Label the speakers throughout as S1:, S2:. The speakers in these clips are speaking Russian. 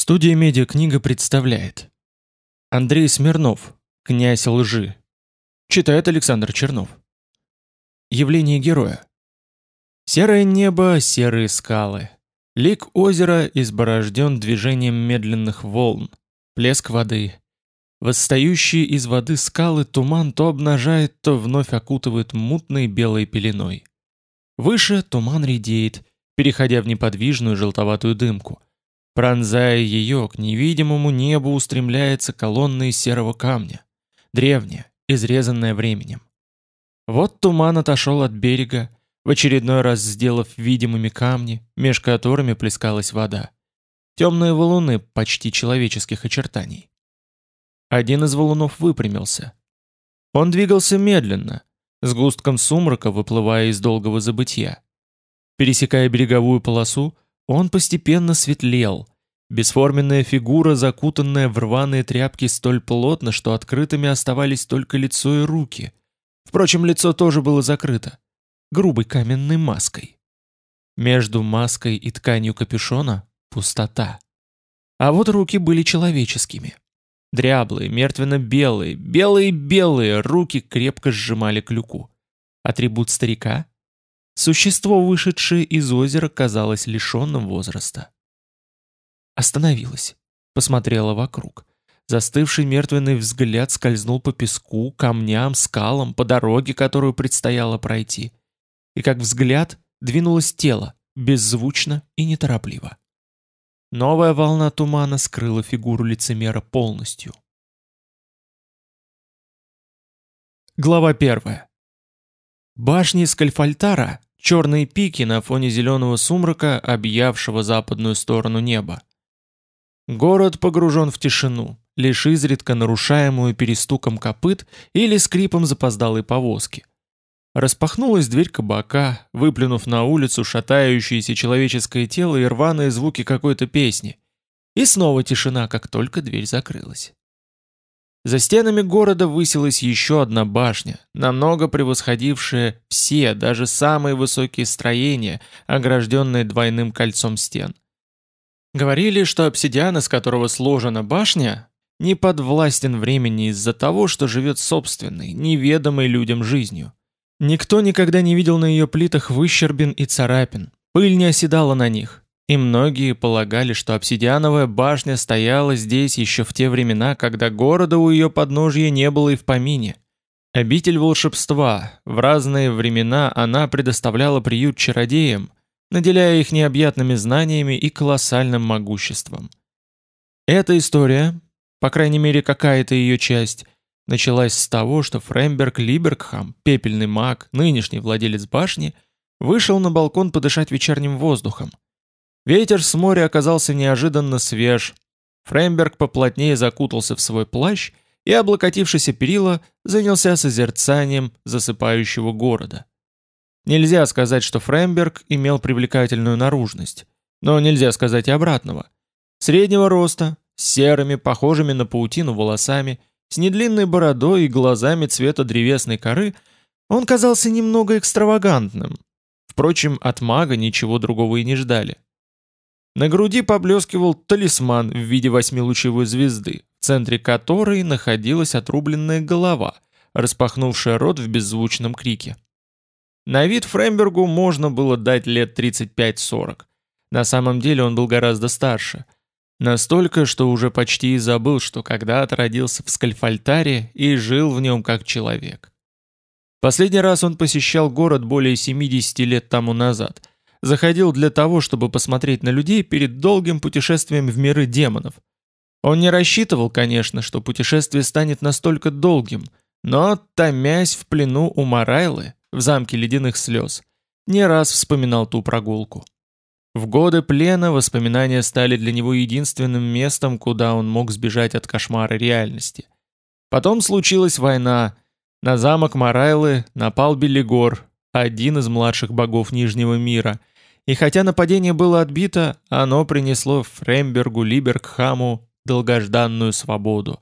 S1: Студия «Медиакнига» представляет Андрей Смирнов, «Князь лжи». Читает Александр Чернов. Явление героя. Серое небо, серые скалы. Лик озера изборожден движением медленных волн. Плеск воды. Восстающие из воды скалы туман то обнажает, то вновь окутывает мутной белой пеленой. Выше туман редеет, переходя в неподвижную желтоватую дымку – Пронзая ее, к невидимому небу устремляется колонна из серого камня, древняя, изрезанная временем. Вот туман отошел от берега, в очередной раз сделав видимыми камни, меж которыми плескалась вода. Темные валуны почти человеческих очертаний. Один из валунов выпрямился. Он двигался медленно, с густком сумрака выплывая из долгого забытья. Пересекая береговую полосу, он постепенно светлел. Бесформенная фигура, закутанная в рваные тряпки столь плотно, что открытыми оставались только лицо и руки. Впрочем, лицо тоже было закрыто. Грубой каменной маской. Между маской и тканью капюшона — пустота. А вот руки были человеческими. Дряблые, мертвенно-белые, белые-белые руки крепко сжимали клюку. Атрибут старика Существо, вышедшее из озера, казалось лишенным возраста. Остановилась, посмотрела вокруг. Застывший мертвенный взгляд скользнул по песку, камням, скалам, по дороге, которую предстояло пройти. И как взгляд двинулось тело, беззвучно и неторопливо. Новая волна тумана скрыла фигуру лицемера полностью. Глава первая. Башни Скальфальтара черные пики на фоне зеленого сумрака, объявшего западную сторону неба. Город погружен в тишину, лишь изредка нарушаемую перестуком копыт или скрипом запоздалой повозки. Распахнулась дверь кабака, выплюнув на улицу шатающееся человеческое тело и рваные звуки какой-то песни. И снова тишина, как только дверь закрылась. За стенами города высилась еще одна башня, намного превосходившая все, даже самые высокие строения, огражденные двойным кольцом стен. Говорили, что обсидиан, из которого сложена башня, не подвластен времени из-за того, что живет собственной, неведомой людям жизнью. Никто никогда не видел на ее плитах выщербин и царапин, пыль не оседала на них, и многие полагали, что обсидиановая башня стояла здесь еще в те времена, когда города у ее подножья не было и в помине. Обитель волшебства, в разные времена она предоставляла приют чародеям, наделяя их необъятными знаниями и колоссальным могуществом. Эта история, по крайней мере какая-то ее часть, началась с того, что Фреймберг Либергхам, пепельный маг, нынешний владелец башни, вышел на балкон подышать вечерним воздухом. Ветер с моря оказался неожиданно свеж. Фреймберг поплотнее закутался в свой плащ и, облокотившись о перила, занялся созерцанием засыпающего города. Нельзя сказать, что Фреймберг имел привлекательную наружность, но нельзя сказать и обратного. Среднего роста, с серыми, похожими на паутину волосами, с недлинной бородой и глазами цвета древесной коры, он казался немного экстравагантным. Впрочем, от мага ничего другого и не ждали. На груди поблескивал талисман в виде восьмилучевой звезды, в центре которой находилась отрубленная голова, распахнувшая рот в беззвучном крике. На вид Фрембергу можно было дать лет 35-40. На самом деле он был гораздо старше. Настолько, что уже почти и забыл, что когда-то родился в Скальфальтаре и жил в нем как человек. Последний раз он посещал город более 70 лет тому назад – заходил для того, чтобы посмотреть на людей перед долгим путешествием в миры демонов. Он не рассчитывал, конечно, что путешествие станет настолько долгим, но, томясь в плену у Марайлы, в замке ледяных слез, не раз вспоминал ту прогулку. В годы плена воспоминания стали для него единственным местом, куда он мог сбежать от кошмара реальности. Потом случилась война. На замок Марайлы напал Белигор, один из младших богов Нижнего мира, и хотя нападение было отбито, оно принесло Фрембергу Либергхаму долгожданную свободу.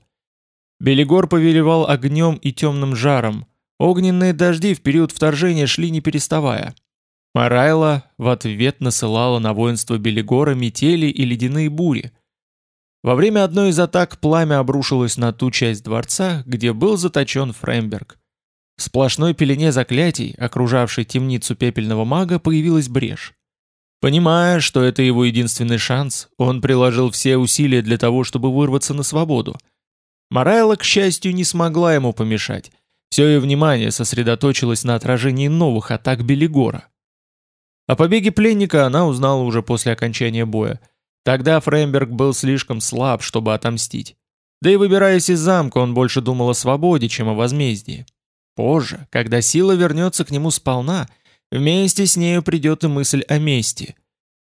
S1: Белигор повелевал огнем и темным жаром. Огненные дожди в период вторжения шли не переставая. Марайла в ответ насылала на воинство Белигора метели и ледяные бури. Во время одной из атак пламя обрушилось на ту часть дворца, где был заточен Фреймберг. В сплошной пелене заклятий, окружавшей темницу пепельного мага, появилась брешь. Понимая, что это его единственный шанс, он приложил все усилия для того, чтобы вырваться на свободу. Марайла, к счастью, не смогла ему помешать. Все ее внимание сосредоточилось на отражении новых атак Белигора. О побеге пленника она узнала уже после окончания боя. Тогда Фреймберг был слишком слаб, чтобы отомстить. Да и выбираясь из замка, он больше думал о свободе, чем о возмездии. Позже, когда сила вернется к нему сполна, вместе с нею придет и мысль о мести.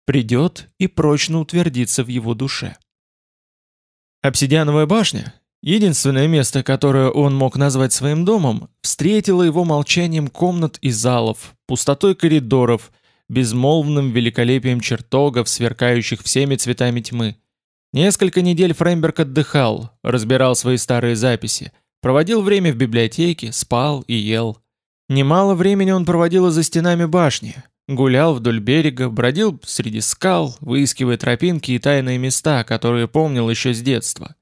S1: Придет и прочно утвердится в его душе. Обсидиановая башня, единственное место, которое он мог назвать своим домом, встретило его молчанием комнат и залов, пустотой коридоров, безмолвным великолепием чертогов, сверкающих всеми цветами тьмы. Несколько недель Фреймберг отдыхал, разбирал свои старые записи, Проводил время в библиотеке, спал и ел. Немало времени он проводил за стенами башни, гулял вдоль берега, бродил среди скал, выискивая тропинки и тайные места, которые помнил еще с детства.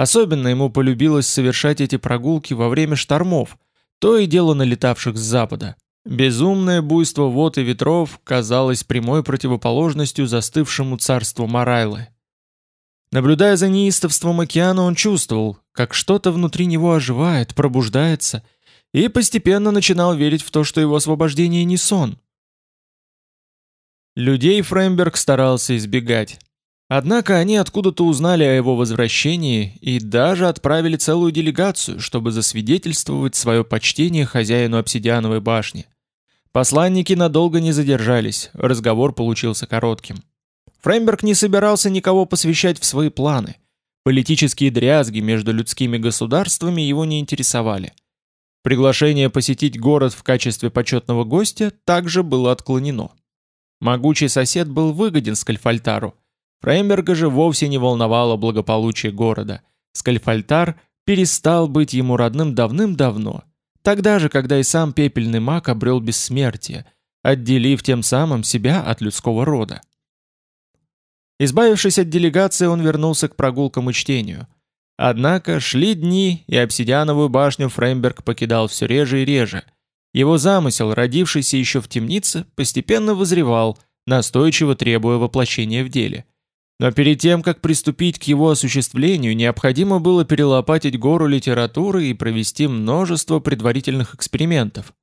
S1: Особенно ему полюбилось совершать эти прогулки во время штормов, то и дело налетавших с запада. Безумное буйство вод и ветров казалось прямой противоположностью застывшему царству Марайлы. Наблюдая за неистовством океана, он чувствовал, как что-то внутри него оживает, пробуждается, и постепенно начинал верить в то, что его освобождение не сон. Людей Фреймберг старался избегать. Однако они откуда-то узнали о его возвращении и даже отправили целую делегацию, чтобы засвидетельствовать свое почтение хозяину обсидиановой башни. Посланники надолго не задержались, разговор получился коротким. Фреймберг не собирался никого посвящать в свои планы. Политические дрязги между людскими государствами его не интересовали. Приглашение посетить город в качестве почетного гостя также было отклонено. Могучий сосед был выгоден Скальфальтару. Фреймберга же вовсе не волновало благополучие города. Скальфальтар перестал быть ему родным давным-давно, тогда же, когда и сам пепельный маг обрел бессмертие, отделив тем самым себя от людского рода. Избавившись от делегации, он вернулся к прогулкам и чтению. Однако шли дни, и обсидиановую башню Фреймберг покидал все реже и реже. Его замысел, родившийся еще в темнице, постепенно вызревал, настойчиво требуя воплощения в деле. Но перед тем, как приступить к его осуществлению, необходимо было перелопатить гору литературы и провести множество предварительных экспериментов.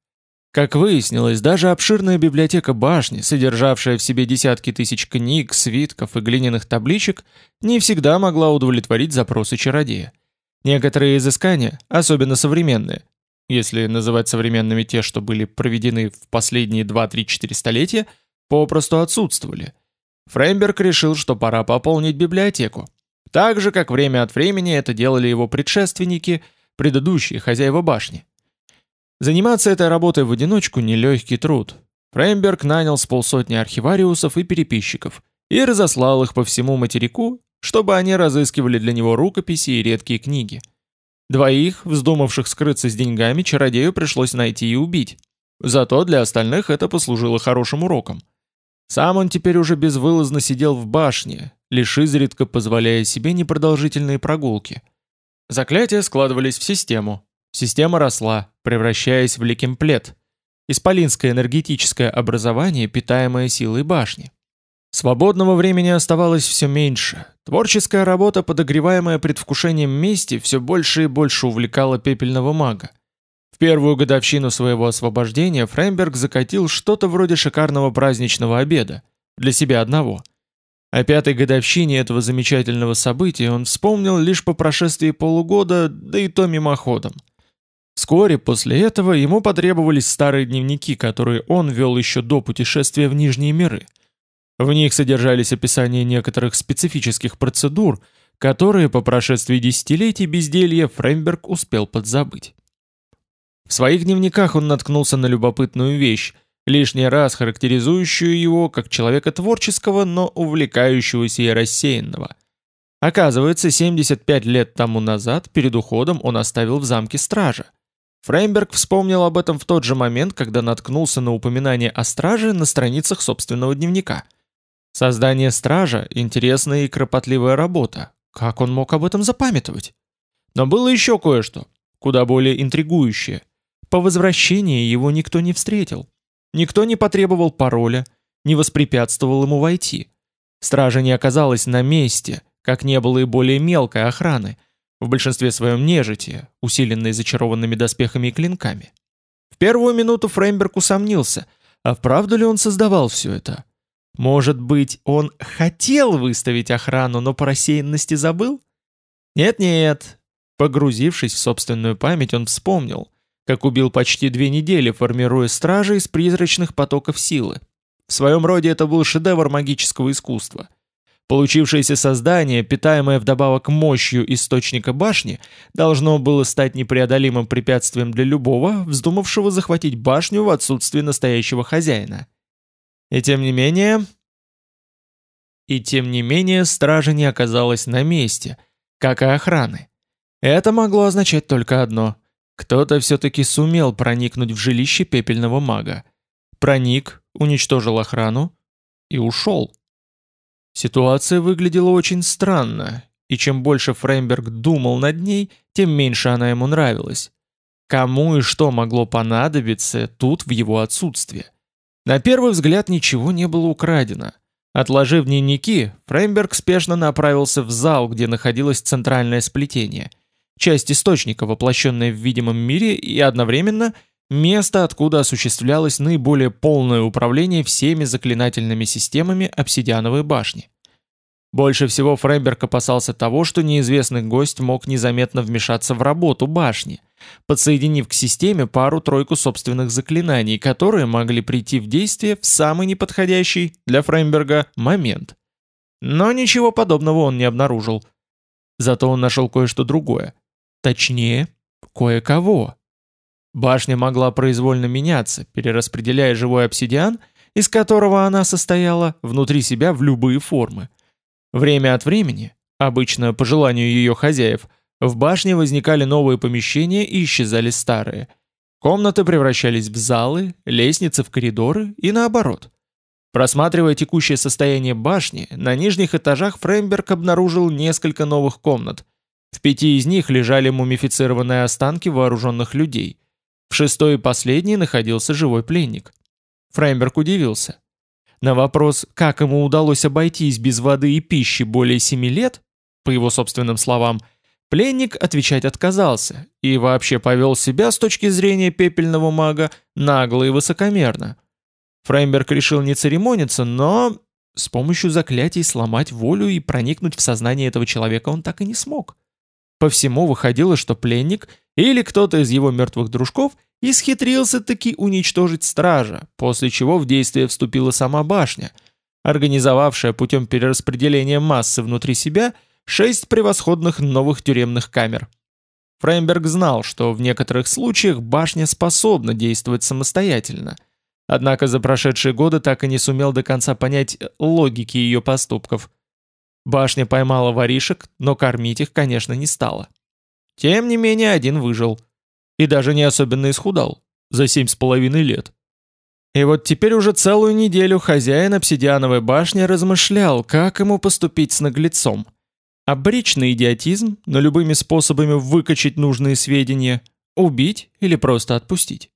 S1: Как выяснилось, даже обширная библиотека башни, содержавшая в себе десятки тысяч книг, свитков и глиняных табличек, не всегда могла удовлетворить запросы чародея. Некоторые изыскания, особенно современные, если называть современными те, что были проведены в последние 2-3-4 столетия, попросту отсутствовали. Фреймберг решил, что пора пополнить библиотеку. Так же, как время от времени это делали его предшественники, предыдущие хозяева башни. Заниматься этой работой в одиночку – нелегкий труд. Фреймберг нанял с полсотни архивариусов и переписчиков и разослал их по всему материку, чтобы они разыскивали для него рукописи и редкие книги. Двоих, вздумавших скрыться с деньгами, чародею пришлось найти и убить. Зато для остальных это послужило хорошим уроком. Сам он теперь уже безвылазно сидел в башне, лишь изредка позволяя себе непродолжительные прогулки. Заклятия складывались в систему, Система росла, превращаясь в ликемплет, исполинское энергетическое образование, питаемое силой башни. Свободного времени оставалось все меньше. Творческая работа, подогреваемая предвкушением мести, все больше и больше увлекала пепельного мага. В первую годовщину своего освобождения Фреймберг закатил что-то вроде шикарного праздничного обеда. Для себя одного. О пятой годовщине этого замечательного события он вспомнил лишь по прошествии полугода, да и то мимоходом. Вскоре после этого ему потребовались старые дневники, которые он вел еще до путешествия в Нижние миры. В них содержались описания некоторых специфических процедур, которые по прошествии десятилетий безделья Фреймберг успел подзабыть. В своих дневниках он наткнулся на любопытную вещь, лишний раз характеризующую его как человека творческого, но увлекающегося и рассеянного. Оказывается, 75 лет тому назад перед уходом он оставил в замке стража. Фреймберг вспомнил об этом в тот же момент, когда наткнулся на упоминание о страже на страницах собственного дневника. Создание стража – интересная и кропотливая работа. Как он мог об этом запамятовать? Но было еще кое-что, куда более интригующее. По возвращении его никто не встретил. Никто не потребовал пароля, не воспрепятствовал ему войти. Стража не оказалась на месте, как не было и более мелкой охраны, в большинстве своем нежити, усиленной зачарованными доспехами и клинками. В первую минуту Фреймберг усомнился, а вправду ли он создавал все это? Может быть, он хотел выставить охрану, но по рассеянности забыл? Нет-нет. Погрузившись в собственную память, он вспомнил, как убил почти две недели, формируя стражи из призрачных потоков силы. В своем роде это был шедевр магического искусства. Получившееся создание, питаемое вдобавок мощью источника башни, должно было стать непреодолимым препятствием для любого, вздумавшего захватить башню в отсутствие настоящего хозяина. И тем не менее... И тем не менее стража не оказалась на месте, как и охраны. Это могло означать только одно. Кто-то все-таки сумел проникнуть в жилище пепельного мага. Проник, уничтожил охрану и ушел. Ситуация выглядела очень странно, и чем больше Фреймберг думал над ней, тем меньше она ему нравилась. Кому и что могло понадобиться тут в его отсутствие? На первый взгляд ничего не было украдено. Отложив дневники, Фреймберг спешно направился в зал, где находилось центральное сплетение. Часть источника, воплощенная в видимом мире, и одновременно место, откуда осуществлялось наиболее полное управление всеми заклинательными системами обсидиановой башни. Больше всего Фреймберг опасался того, что неизвестный гость мог незаметно вмешаться в работу башни, подсоединив к системе пару-тройку собственных заклинаний, которые могли прийти в действие в самый неподходящий для Фреймберга момент. Но ничего подобного он не обнаружил. Зато он нашел кое-что другое. Точнее, кое-кого. Башня могла произвольно меняться, перераспределяя живой обсидиан, из которого она состояла, внутри себя в любые формы. Время от времени, обычно по желанию ее хозяев, в башне возникали новые помещения и исчезали старые. Комнаты превращались в залы, лестницы в коридоры и наоборот. Просматривая текущее состояние башни, на нижних этажах Фреймберг обнаружил несколько новых комнат. В пяти из них лежали мумифицированные останки вооруженных людей. В шестой и последней находился живой пленник. Фреймберг удивился. На вопрос, как ему удалось обойтись без воды и пищи более семи лет, по его собственным словам, Пленник отвечать отказался и вообще повел себя с точки зрения пепельного мага нагло и высокомерно. Фреймберг решил не церемониться, но с помощью заклятий сломать волю и проникнуть в сознание этого человека он так и не смог. По всему выходило, что пленник или кто-то из его мертвых дружков исхитрился таки уничтожить стража, после чего в действие вступила сама башня, организовавшая путем перераспределения массы внутри себя – шесть превосходных новых тюремных камер. Фреймберг знал, что в некоторых случаях башня способна действовать самостоятельно, однако за прошедшие годы так и не сумел до конца понять логики ее поступков. Башня поймала воришек, но кормить их, конечно, не стала. Тем не менее, один выжил. И даже не особенно исхудал. За семь с половиной лет. И вот теперь уже целую неделю хозяин обсидиановой башни размышлял, как ему поступить с наглецом. Обречь на идиотизм, но любыми способами выкачать нужные сведения, убить или просто отпустить.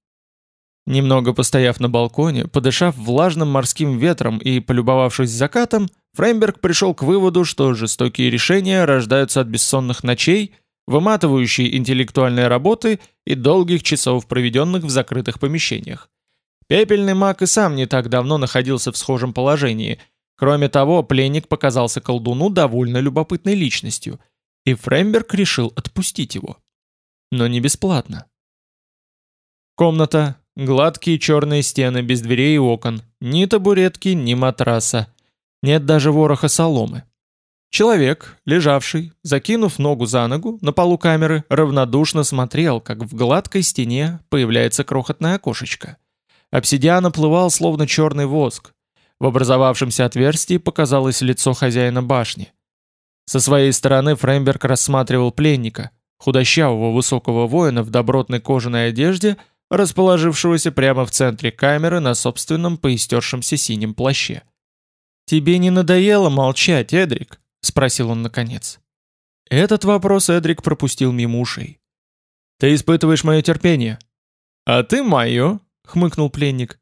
S1: Немного постояв на балконе, подышав влажным морским ветром и полюбовавшись закатом, Фреймберг пришел к выводу, что жестокие решения рождаются от бессонных ночей, выматывающей интеллектуальной работы и долгих часов, проведенных в закрытых помещениях. Пепельный маг и сам не так давно находился в схожем положении – Кроме того, пленник показался колдуну довольно любопытной личностью, и Фреймберг решил отпустить его. Но не бесплатно. Комната, гладкие черные стены без дверей и окон, ни табуретки, ни матраса, нет даже вороха соломы. Человек, лежавший, закинув ногу за ногу, на полу камеры, равнодушно смотрел, как в гладкой стене появляется крохотное окошечко. Обсидиан оплывал, словно черный воск, в образовавшемся отверстии показалось лицо хозяина башни. Со своей стороны Фреймберг рассматривал пленника, худощавого высокого воина в добротной кожаной одежде, расположившегося прямо в центре камеры на собственном поистершемся синем плаще. «Тебе не надоело молчать, Эдрик?» — спросил он наконец. Этот вопрос Эдрик пропустил мимо ушей. «Ты испытываешь мое терпение». «А ты мое», — хмыкнул пленник.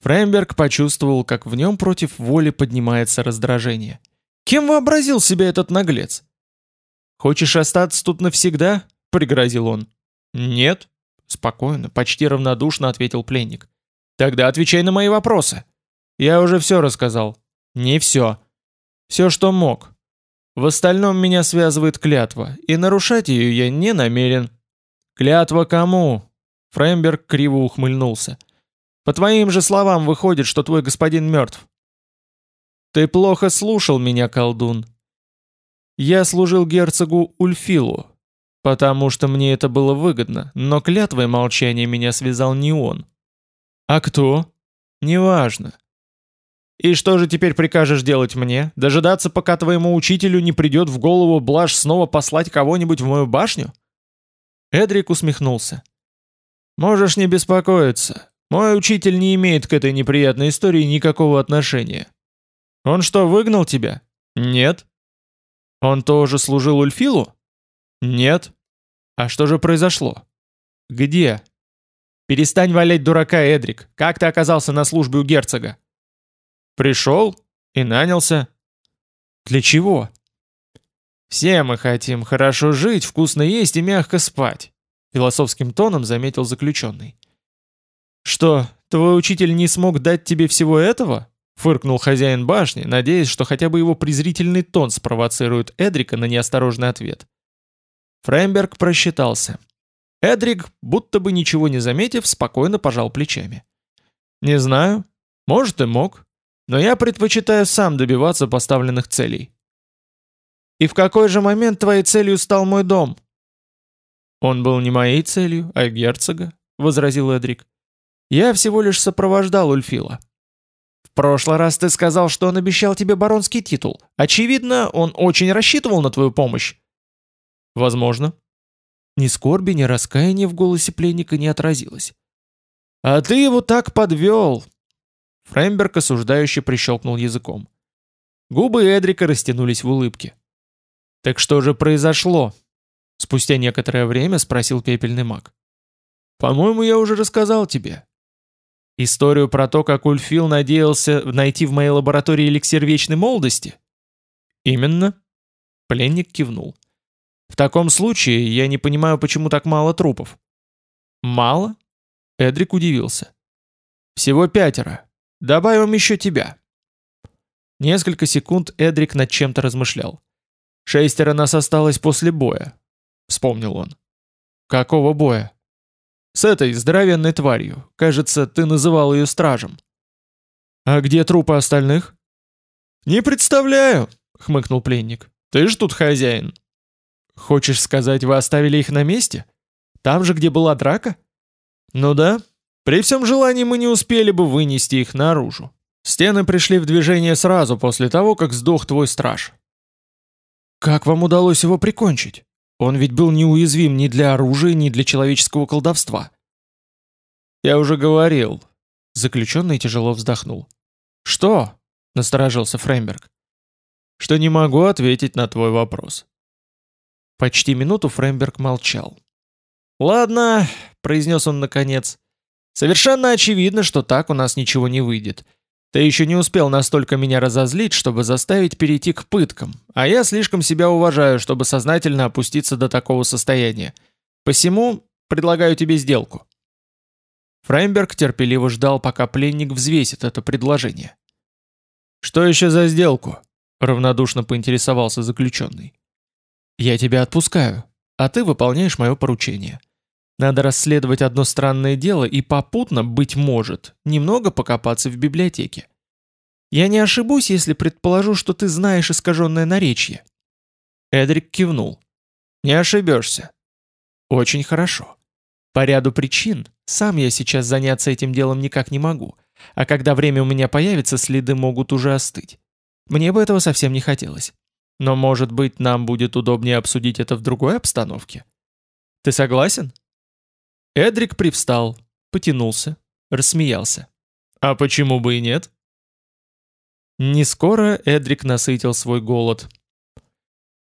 S1: Фреймберг почувствовал, как в нем против воли поднимается раздражение. «Кем вообразил себя этот наглец?» «Хочешь остаться тут навсегда?» — пригрозил он. «Нет», — спокойно, почти равнодушно ответил пленник. «Тогда отвечай на мои вопросы». «Я уже все рассказал». «Не все. Все, что мог. В остальном меня связывает клятва, и нарушать ее я не намерен». «Клятва кому?» Фреймберг криво ухмыльнулся. «По твоим же словам выходит, что твой господин мертв». «Ты плохо слушал меня, колдун. Я служил герцогу Ульфилу, потому что мне это было выгодно, но клятвой молчания меня связал не он. А кто? Неважно. И что же теперь прикажешь делать мне? Дожидаться, пока твоему учителю не придет в голову блажь снова послать кого-нибудь в мою башню? Эдрик усмехнулся. Можешь не беспокоиться. Мой учитель не имеет к этой неприятной истории никакого отношения. Он что, выгнал тебя? Нет. Он тоже служил Ульфилу? Нет. А что же произошло? Где? Перестань валять дурака, Эдрик. Как ты оказался на службе у герцога? Пришел и нанялся. Для чего? Все мы хотим хорошо жить, вкусно есть и мягко спать, философским тоном заметил заключенный. Что, твой учитель не смог дать тебе всего этого? Фыркнул хозяин башни, надеясь, что хотя бы его презрительный тон спровоцирует Эдрика на неосторожный ответ. Фреймберг просчитался. Эдрик, будто бы ничего не заметив, спокойно пожал плечами. «Не знаю. Может, и мог. Но я предпочитаю сам добиваться поставленных целей». «И в какой же момент твоей целью стал мой дом?» «Он был не моей целью, а герцога», — возразил Эдрик. «Я всего лишь сопровождал Ульфила». «В прошлый раз ты сказал, что он обещал тебе баронский титул. Очевидно, он очень рассчитывал на твою помощь». Возможно. Ни скорби, ни раскаяния в голосе пленника не отразилось. «А ты его так подвел!» Фреймберг осуждающе прищелкнул языком. Губы Эдрика растянулись в улыбке. «Так что же произошло?» Спустя некоторое время спросил пепельный маг. «По-моему, я уже рассказал тебе. Историю про то, как Ульфил надеялся найти в моей лаборатории эликсир вечной молодости?» «Именно». Пленник кивнул. В таком случае я не понимаю, почему так мало трупов. Мало? Эдрик удивился. Всего пятеро. Добавим еще тебя. Несколько секунд Эдрик над чем-то размышлял. Шестеро нас осталось после боя, вспомнил он. Какого боя? С этой здоровенной тварью. Кажется, ты называл ее стражем. А где трупы остальных? Не представляю, хмыкнул пленник. Ты ж тут хозяин. Хочешь сказать, вы оставили их на месте? Там же, где была драка? Ну да. При всем желании мы не успели бы вынести их наружу. Стены пришли в движение сразу после того, как сдох твой страж. Как вам удалось его прикончить? Он ведь был неуязвим ни для оружия, ни для человеческого колдовства. Я уже говорил. Заключенный тяжело вздохнул. Что? Насторожился Фреймберг. Что не могу ответить на твой вопрос. Почти минуту Фреймберг молчал. «Ладно», — произнес он наконец. «Совершенно очевидно, что так у нас ничего не выйдет. Ты еще не успел настолько меня разозлить, чтобы заставить перейти к пыткам, а я слишком себя уважаю, чтобы сознательно опуститься до такого состояния. Посему предлагаю тебе сделку». Фреймберг терпеливо ждал, пока пленник взвесит это предложение. «Что еще за сделку?» — равнодушно поинтересовался заключенный. Я тебя отпускаю, а ты выполняешь мое поручение. Надо расследовать одно странное дело и попутно, быть может, немного покопаться в библиотеке. Я не ошибусь, если предположу, что ты знаешь искаженное наречие». Эдрик кивнул. «Не ошибешься». «Очень хорошо. По ряду причин, сам я сейчас заняться этим делом никак не могу, а когда время у меня появится, следы могут уже остыть. Мне бы этого совсем не хотелось. Но, может быть, нам будет удобнее обсудить это в другой обстановке? Ты согласен? Эдрик привстал, потянулся, рассмеялся. А почему бы и нет? Не скоро Эдрик насытил свой голод.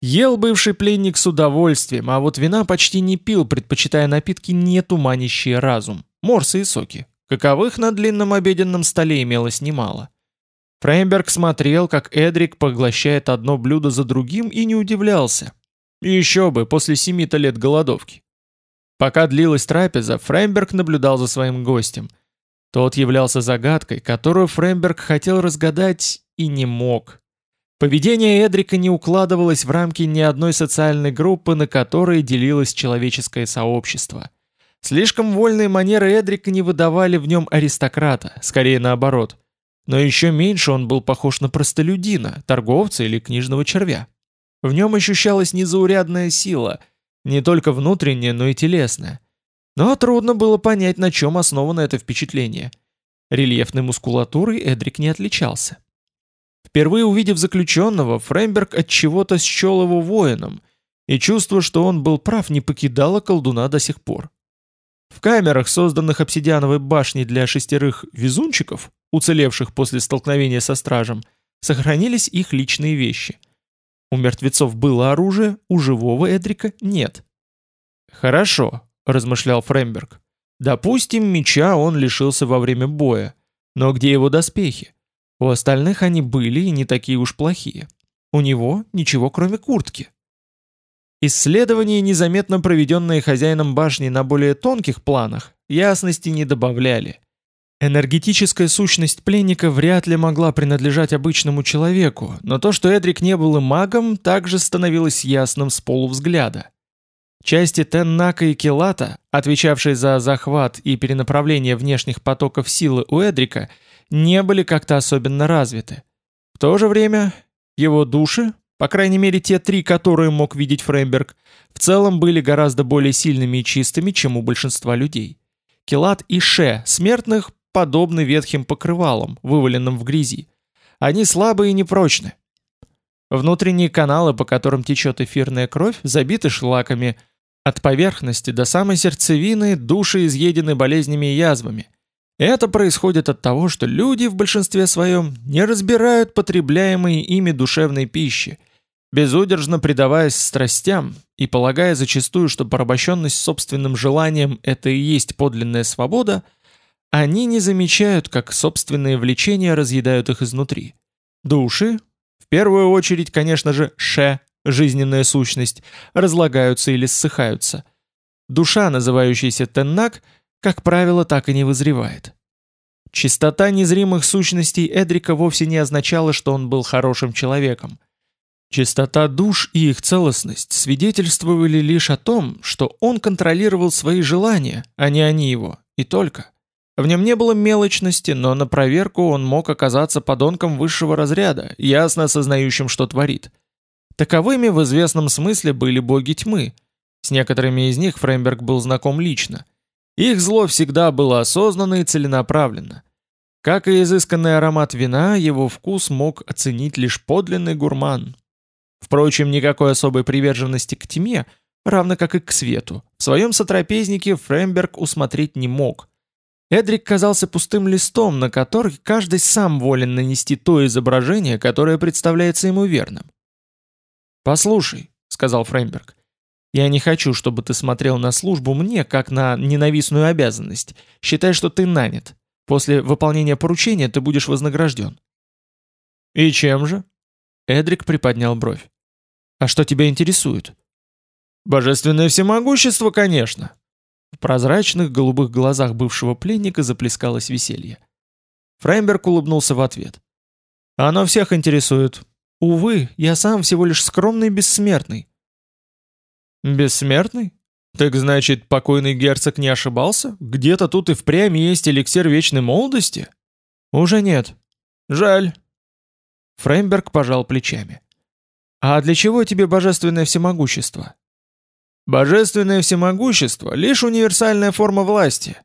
S1: Ел бывший пленник с удовольствием, а вот вина почти не пил, предпочитая напитки не туманящие разум, морсы и соки, каковых на длинном обеденном столе имелось немало. Фреймберг смотрел, как Эдрик поглощает одно блюдо за другим и не удивлялся. Еще бы, после семи-то лет голодовки. Пока длилась трапеза, Фреймберг наблюдал за своим гостем. Тот являлся загадкой, которую Фреймберг хотел разгадать и не мог. Поведение Эдрика не укладывалось в рамки ни одной социальной группы, на которой делилось человеческое сообщество. Слишком вольные манеры Эдрика не выдавали в нем аристократа, скорее наоборот. Но еще меньше он был похож на простолюдина, торговца или книжного червя. В нем ощущалась незаурядная сила, не только внутренняя, но и телесная. Но трудно было понять, на чем основано это впечатление. Рельефной мускулатурой Эдрик не отличался. Впервые увидев заключенного, Фреймберг от чего-то счел его воином, и чувство, что он был прав, не покидало колдуна до сих пор. В камерах, созданных обсидиановой башней для шестерых везунчиков, уцелевших после столкновения со стражем, сохранились их личные вещи. У мертвецов было оружие, у живого Эдрика нет. «Хорошо», — размышлял Фремберг. «Допустим, меча он лишился во время боя. Но где его доспехи? У остальных они были и не такие уж плохие. У него ничего кроме куртки». Исследования, незаметно проведенные хозяином башни на более тонких планах, ясности не добавляли. Энергетическая сущность пленника вряд ли могла принадлежать обычному человеку, но то, что Эдрик не был и магом, также становилось ясным с полувзгляда. Части Теннака и Келата, отвечавшие за захват и перенаправление внешних потоков силы у Эдрика, не были как-то особенно развиты. В то же время его души, по крайней мере, те три, которые мог видеть Фреймберг, в целом были гораздо более сильными и чистыми, чем у большинства людей. Келат и Ше, смертных, подобны ветхим покрывалам, вываленным в грязи. Они слабые и непрочны. Внутренние каналы, по которым течет эфирная кровь, забиты шлаками. От поверхности до самой сердцевины души изъедены болезнями и язвами – это происходит от того, что люди в большинстве своем не разбирают потребляемые ими душевной пищи, безудержно предаваясь страстям и полагая зачастую, что порабощенность собственным желанием – это и есть подлинная свобода, они не замечают, как собственные влечения разъедают их изнутри. Души, в первую очередь, конечно же, ше, жизненная сущность, разлагаются или ссыхаются. Душа, называющаяся теннак – как правило, так и не вызревает. Чистота незримых сущностей Эдрика вовсе не означала, что он был хорошим человеком. Чистота душ и их целостность свидетельствовали лишь о том, что он контролировал свои желания, а не они его, и только. В нем не было мелочности, но на проверку он мог оказаться подонком высшего разряда, ясно осознающим, что творит. Таковыми в известном смысле были боги тьмы. С некоторыми из них Фреймберг был знаком лично – их зло всегда было осознанно и целенаправленно. Как и изысканный аромат вина, его вкус мог оценить лишь подлинный гурман. Впрочем, никакой особой приверженности к тьме, равно как и к свету, в своем сотрапезнике Фремберг усмотреть не мог. Эдрик казался пустым листом, на который каждый сам волен нанести то изображение, которое представляется ему верным. «Послушай», — сказал Фреймберг, я не хочу, чтобы ты смотрел на службу мне, как на ненавистную обязанность. Считай, что ты нанят. После выполнения поручения ты будешь вознагражден». «И чем же?» Эдрик приподнял бровь. «А что тебя интересует?» «Божественное всемогущество, конечно!» В прозрачных голубых глазах бывшего пленника заплескалось веселье. Фреймберг улыбнулся в ответ. «Оно всех интересует. Увы, я сам всего лишь скромный бессмертный. «Бессмертный? Так значит, покойный герцог не ошибался? Где-то тут и впрямь есть эликсир вечной молодости?» «Уже нет. Жаль». Фреймберг пожал плечами. «А для чего тебе божественное всемогущество?» «Божественное всемогущество — лишь универсальная форма власти»,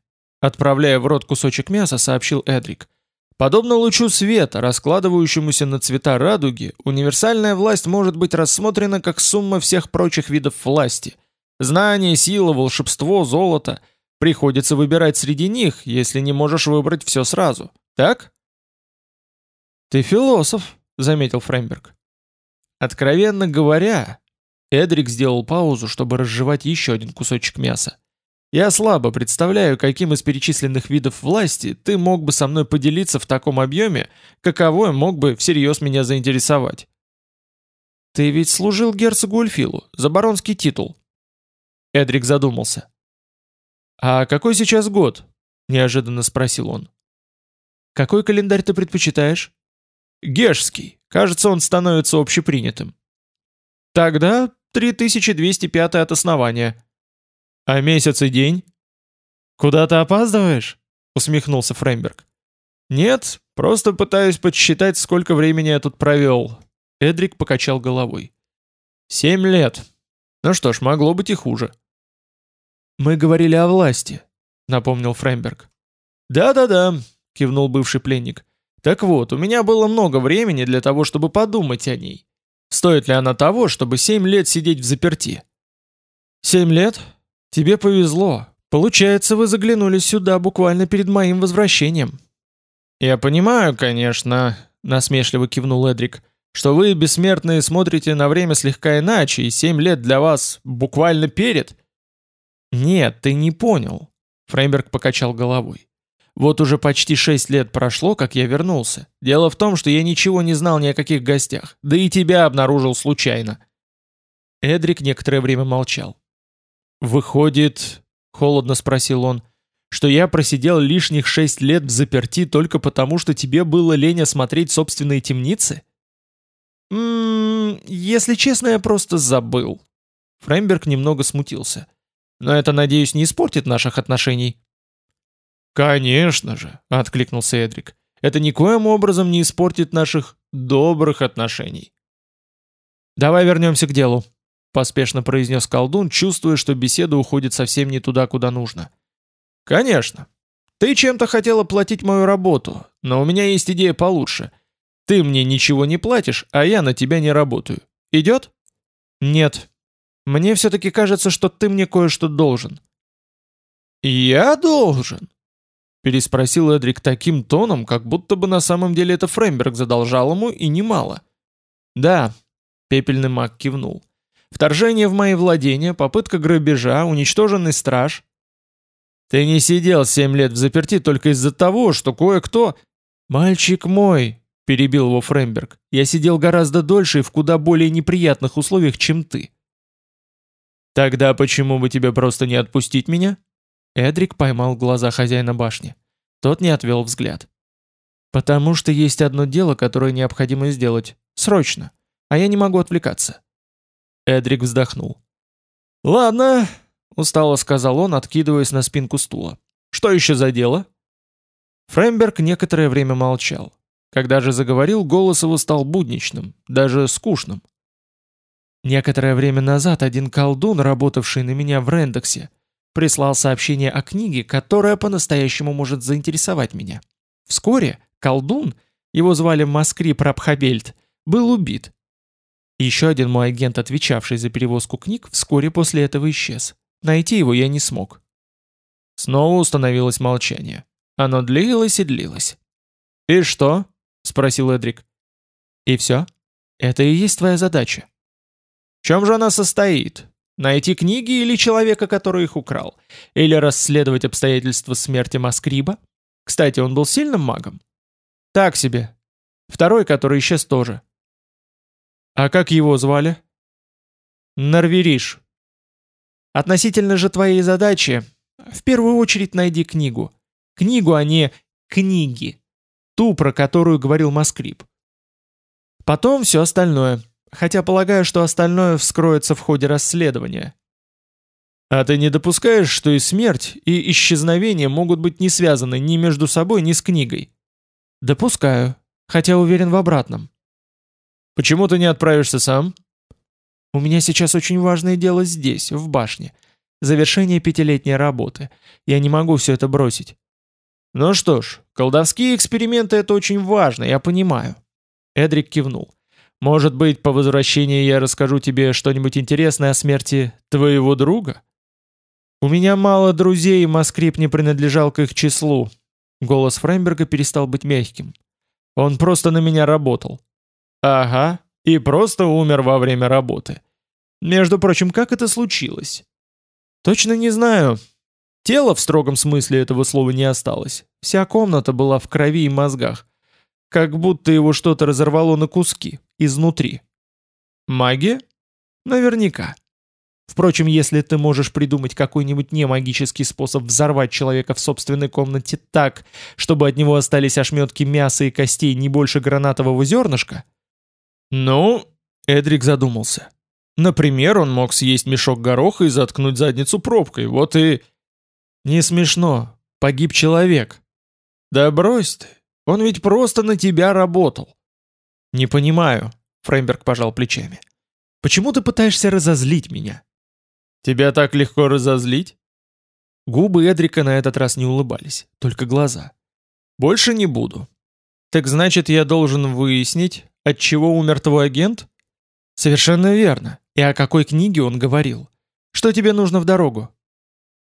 S1: отправляя в рот кусочек мяса, сообщил Эдрик. Подобно лучу света, раскладывающемуся на цвета радуги, универсальная власть может быть рассмотрена как сумма всех прочих видов власти. Знание, сила, волшебство, золото. Приходится выбирать среди них, если не можешь выбрать все сразу. Так? «Ты философ», — заметил Фреймберг. «Откровенно говоря», Эдрик сделал паузу, чтобы разжевать еще один кусочек мяса. «Я слабо представляю, каким из перечисленных видов власти ты мог бы со мной поделиться в таком объеме, каковой мог бы всерьез меня заинтересовать». «Ты ведь служил герцогу Эльфилу, за баронский титул». Эдрик задумался. «А какой сейчас год?» — неожиданно спросил он. «Какой календарь ты предпочитаешь?» «Гешский. Кажется, он становится общепринятым». «Тогда 3205 от основания». «А месяц и день?» «Куда ты опаздываешь?» — усмехнулся Фреймберг. «Нет, просто пытаюсь подсчитать, сколько времени я тут провел». Эдрик покачал головой. «Семь лет. Ну что ж, могло быть и хуже». «Мы говорили о власти», — напомнил Фреймберг. «Да-да-да», — кивнул бывший пленник. «Так вот, у меня было много времени для того, чтобы подумать о ней. Стоит ли она того, чтобы семь лет сидеть в заперти?» «Семь лет? Тебе повезло. Получается, вы заглянули сюда буквально перед моим возвращением». «Я понимаю, конечно», — насмешливо кивнул Эдрик, «что вы, бессмертные, смотрите на время слегка иначе, и семь лет для вас буквально перед». «Нет, ты не понял», — Фреймберг покачал головой. «Вот уже почти шесть лет прошло, как я вернулся. Дело в том, что я ничего не знал ни о каких гостях, да и тебя обнаружил случайно». Эдрик некоторое время молчал. «Выходит...» — холодно спросил он — что я просидел лишних шесть лет в заперти только потому, что тебе было лень осмотреть собственные темницы? Ммм, если честно, я просто забыл. Фреймберг немного смутился. Но это, надеюсь, не испортит наших отношений». «Конечно же», — откликнулся Эдрик. «Это никоим образом не испортит наших добрых отношений». «Давай вернемся к делу», — поспешно произнес колдун, чувствуя, что беседа уходит совсем не туда, куда нужно. «Конечно. Ты чем-то хотела платить мою работу, но у меня есть идея получше. Ты мне ничего не платишь, а я на тебя не работаю. Идет?» «Нет», мне все-таки кажется, что ты мне кое-что должен». «Я должен?» Переспросил Эдрик таким тоном, как будто бы на самом деле это Фреймберг задолжал ему и немало. «Да», — пепельный маг кивнул. «Вторжение в мои владения, попытка грабежа, уничтоженный страж». «Ты не сидел семь лет в заперти только из-за того, что кое-кто...» «Мальчик мой», — перебил его Фреймберг, — «я сидел гораздо дольше и в куда более неприятных условиях, чем ты. «Тогда почему бы тебе просто не отпустить меня?» Эдрик поймал глаза хозяина башни. Тот не отвел взгляд. «Потому что есть одно дело, которое необходимо сделать. Срочно. А я не могу отвлекаться». Эдрик вздохнул. «Ладно», — устало сказал он, откидываясь на спинку стула. «Что еще за дело?» Фреймберг некоторое время молчал. Когда же заговорил, голос его стал будничным, даже скучным. Некоторое время назад один колдун, работавший на меня в Рендексе, прислал сообщение о книге, которая по-настоящему может заинтересовать меня. Вскоре колдун, его звали Маскри Прабхабельт, был убит. Еще один мой агент, отвечавший за перевозку книг, вскоре после этого исчез. Найти его я не смог. Снова установилось молчание. Оно длилось и длилось. «И что?» — спросил Эдрик. «И все? Это и есть твоя задача чем же она состоит? Найти книги или человека, который их украл? Или расследовать обстоятельства смерти Маскриба? Кстати, он был сильным магом? Так себе. Второй, который исчез тоже. А как его звали? Нарвериш. Относительно же твоей задачи, в первую очередь найди книгу. Книгу, а не книги. Ту, про которую говорил Маскриб. Потом все остальное хотя полагаю, что остальное вскроется в ходе расследования. А ты не допускаешь, что и смерть, и исчезновение могут быть не связаны ни между собой, ни с книгой? Допускаю, хотя уверен в обратном. Почему ты не отправишься сам? У меня сейчас очень важное дело здесь, в башне. Завершение пятилетней работы. Я не могу все это бросить. Ну что ж, колдовские эксперименты это очень важно, я понимаю. Эдрик кивнул. Может быть, по возвращении я расскажу тебе что-нибудь интересное о смерти твоего друга? У меня мало друзей, и Маскрип не принадлежал к их числу. Голос Фреймберга перестал быть мягким. Он просто на меня работал. Ага, и просто умер во время работы. Между прочим, как это случилось? Точно не знаю. Тело в строгом смысле этого слова не осталось. Вся комната была в крови и мозгах. Как будто его что-то разорвало на куски, изнутри. Магия? Наверняка. Впрочем, если ты можешь придумать какой-нибудь немагический способ взорвать человека в собственной комнате так, чтобы от него остались ошметки мяса и костей не больше гранатового зернышка... Ну, Эдрик задумался. Например, он мог съесть мешок гороха и заткнуть задницу пробкой, вот и... Не смешно, погиб человек. Да брось ты, он ведь просто на тебя работал. Не понимаю, Фреймберг пожал плечами. Почему ты пытаешься разозлить меня? Тебя так легко разозлить? Губы Эдрика на этот раз не улыбались, только глаза. Больше не буду. Так значит, я должен выяснить, от чего умер твой агент? Совершенно верно. И о какой книге он говорил? Что тебе нужно в дорогу?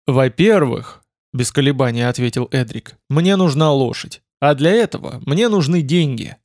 S1: Во-первых, без колебания ответил Эдрик, мне нужна лошадь. А для этого мне нужны деньги.